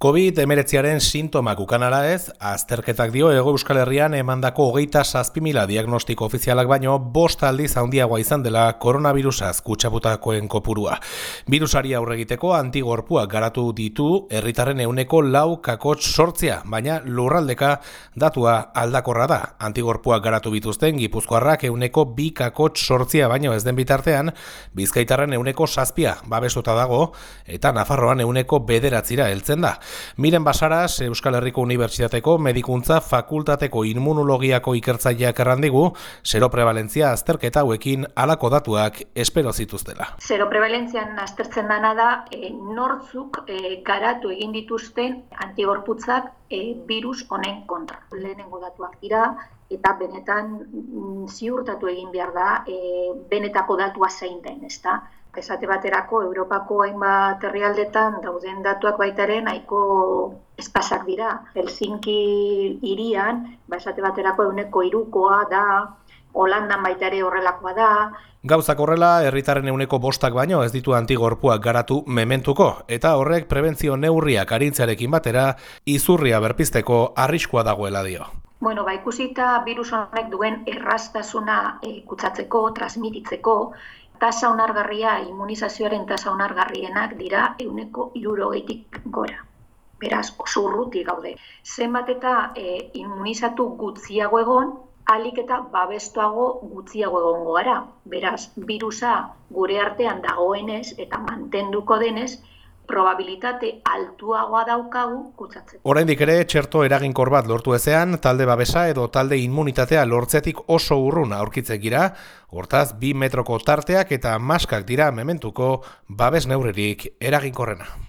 COVID-19aren sintomak ukanara ez, azterketak dio Ego Euskal Herrian emandako hogeita mila diagnostiko ofizialak baino bost aldiz handiagoa izan dela koronavirusaz kutsaputakoen kopurua. Virusari aurregiteko antigorpuak garatu ditu herritarren euneko lau kakotx sortzia, baina lurraldeka datua aldakorra da. Antigorpuak garatu bituzten gipuzkoarrak euneko bi kakotx sortzia baino ez den bitartean, bizkaitarren euneko zazpia babesuta dago, eta Nafarroan euneko bederatzira heltzen da. Miren Basaras, Euskal Herriko Unibertsitateko Medikuntza Fakultateko Inmunologiako ikertzaileak errandigu, zero prevalentzia azterketa hauekin alako datuak espero zituztela. Zero prevalentzian aztertzen dana da, e, nortzuk e, garatu egin dituzten antigorputzak e, virus honen kontra. Lehenengo datuak dira, eta benetan mm, ziurtatu egin behar da, e, benetako datua zein den, ezta? esate baterako Europako hainbat herrialdetan dauden datuak baitaren nahiko espasak dira. Helsinki hirian, ba esate baterako euneko irukoa da, Holandan baita ere horrelakoa da. Gauzak horrela, herritarren euneko bostak baino ez ditu antigorpuak garatu mementuko, eta horrek prebentzio neurriak arintzarekin batera, izurria berpizteko arriskua dagoela dio. Bueno, ba, ikusita virus honek duen errastasuna e, kutsatzeko, transmititzeko, tasa onargarria, immunizazioaren tasa onargarrienak dira euneko irurogeitik gora. Beraz, oso urruti gaude. Zenbat eta e, immunizatu gutziago egon, alik eta babestuago gutziago egongo gara. Beraz, virusa gure artean dagoenez eta mantenduko denez, probabilitate altuagoa daukagu kutsatzeko. Oraindik ere txerto eraginkor bat lortu ezean, talde babesa edo talde immunitatea lortzetik oso urrun aurkitzen gira, hortaz bi metroko tarteak eta maskak dira mementuko babes neurririk eraginkorrena.